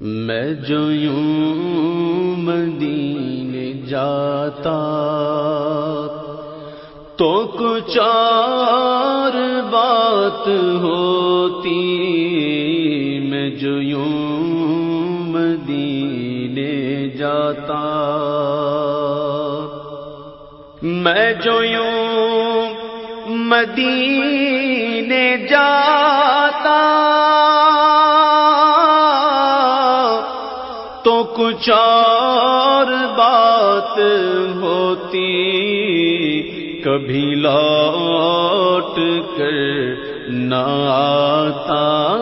میں جو یوں مدینے جاتا تو کچھ اور بات ہوتی، میں جو یوں مدینے جاتا میں جو یوں مدینے جاتا تو کچھ اور بات ہوتی، کبھی لوٹ کر نہ آتا،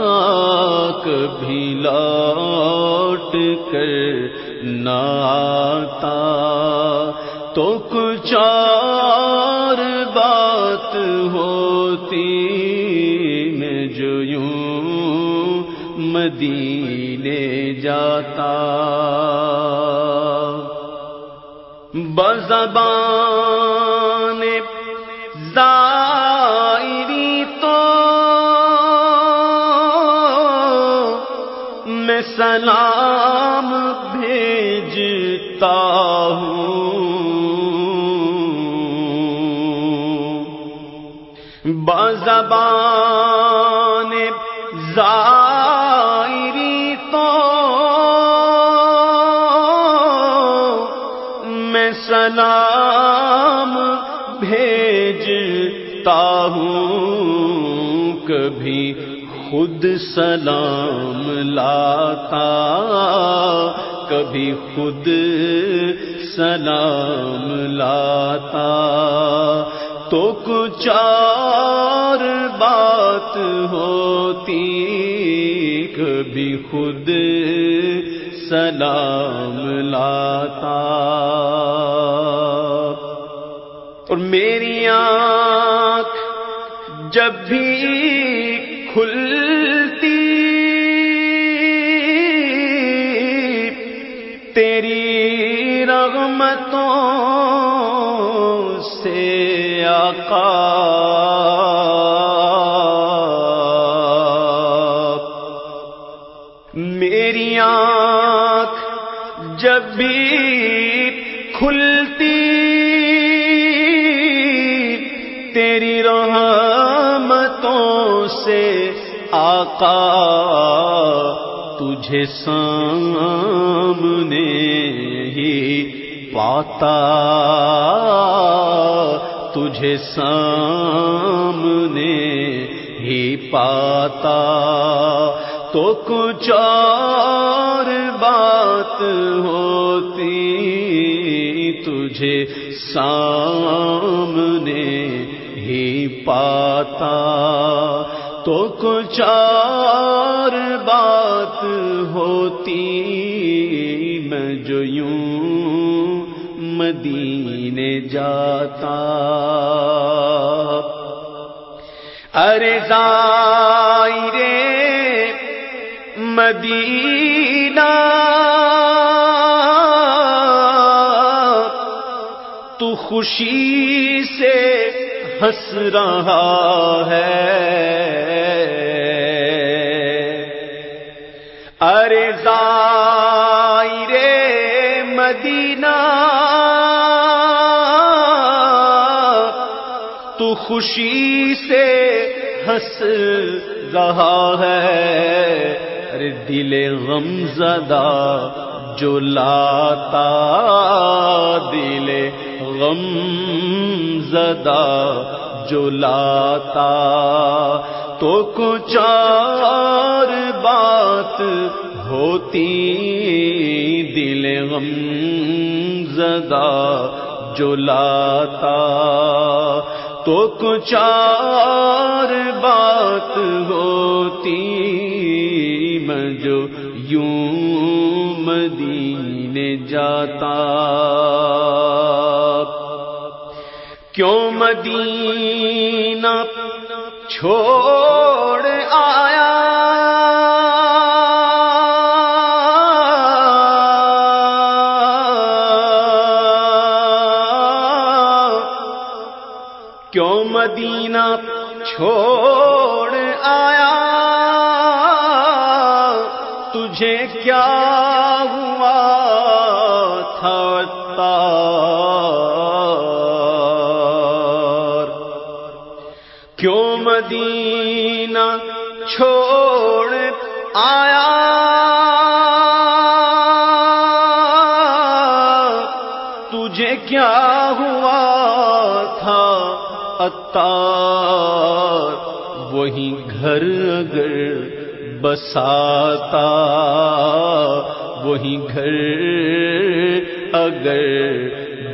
کبھی لوٹ کر نہ آتا۔ تو کچھ بات ہوتی مدینے جاتا۔ بزبان سلام بھیجتا ہوں۔ بزبان زائری میں سلام بھیجتا ہوں، کبھی خود سلام لاتا، کبھی خود سلام لاتا۔ تو کچھ اور بات ہوتی، کبھی خود سلام لاتا۔ اور میری آنکھ جب بھی کھلتی، تیری رغمتوں سے آقا۔ میری آنکھ جب بھی کھلتی تیری رحمتوں سے آقا تجھے سامنے ہی پاتا، تجھے سامنے ہی پاتا۔ تو کچھ اور بات ہوتی، تجھے سامنے ہی پاتا تو کچھ اور بات ہوتی میں جو یوں مدینے جاتا ارے رے مدینہ تو خوشی سے ہنس رہا ہے۔ ارے رے مدینہ، تو خوشی سے ہنس رہا ہے۔ ارے دل غم زدہ جو لاتا دل غم زدہ جو لاتا تو کچھ بات ہوتی دل غم زدہ جو لاتا تو کچھ بات ہوتی میں جو یوں مدینے جاتا کیوں مدینہ چھوڑ آیا؟ کیوں مدینہ چھوڑ کیوں مدینہ چھوڑ آیا؟ تجھے کیا ہوا تھا اتار وہی گھر اگر بساتا، وہی گھر اگر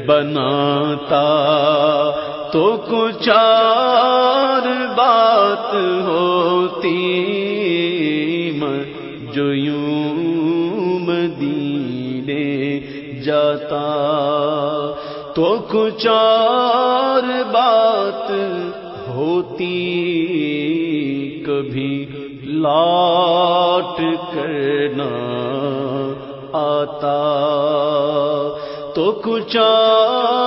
بناتا تو کچھ بات ہوتی جو یوں مدینے جاتا تو کچھ اور بات ہوتی کبھی لاٹ کرنا آتا تو کچھ اور